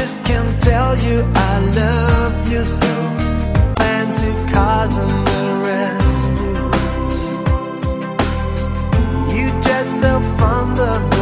just can't tell you I love you so. Fancy cars and the rest. You just so fond of the